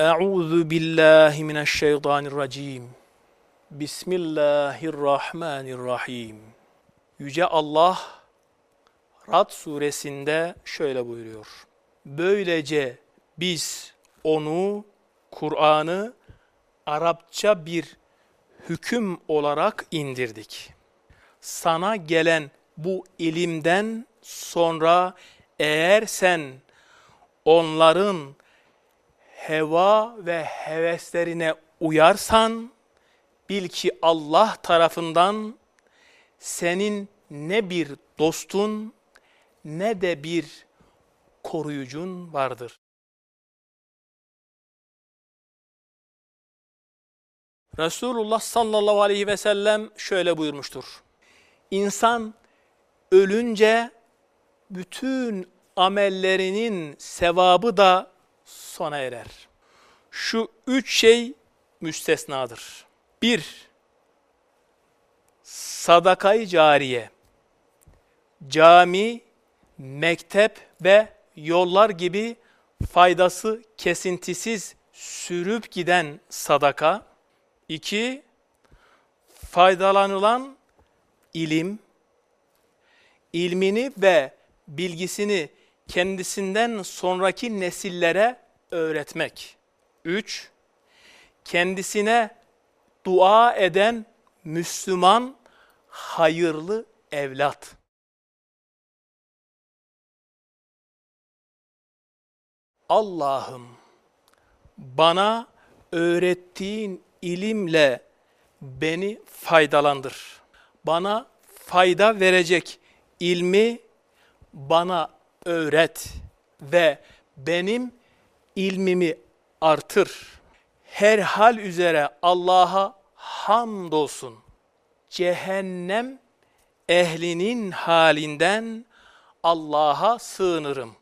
Euzu billahi mineşşeytanirracim. Bismillahirrahmanirrahim. Yüce Allah Rad suresinde şöyle buyuruyor. Böylece biz onu, Kur'an'ı Arapça bir hüküm olarak indirdik. Sana gelen bu ilimden sonra eğer sen onların heva ve heveslerine uyarsan, bil ki Allah tarafından senin ne bir dostun ne de bir koruyucun vardır. Resulullah sallallahu aleyhi ve sellem şöyle buyurmuştur. İnsan ölünce bütün amellerinin sevabı da sona erer. Şu üç şey müstesnadır. Bir, sadakayı cariye, cami, mektep ve yollar gibi faydası kesintisiz sürüp giden sadaka. İki, faydalanılan ilim, ilmini ve bilgisini kendisinden sonraki nesillere öğretmek. Üç, kendisine dua eden Müslüman hayırlı evlat. Allah'ım bana öğrettiğin ilimle beni faydalandır. Bana fayda verecek ilmi bana öğret ve benim ilmimi artır. Her hal üzere Allah'a hamdolsun. Cehennem ehlinin halinden Allah'a sığınırım.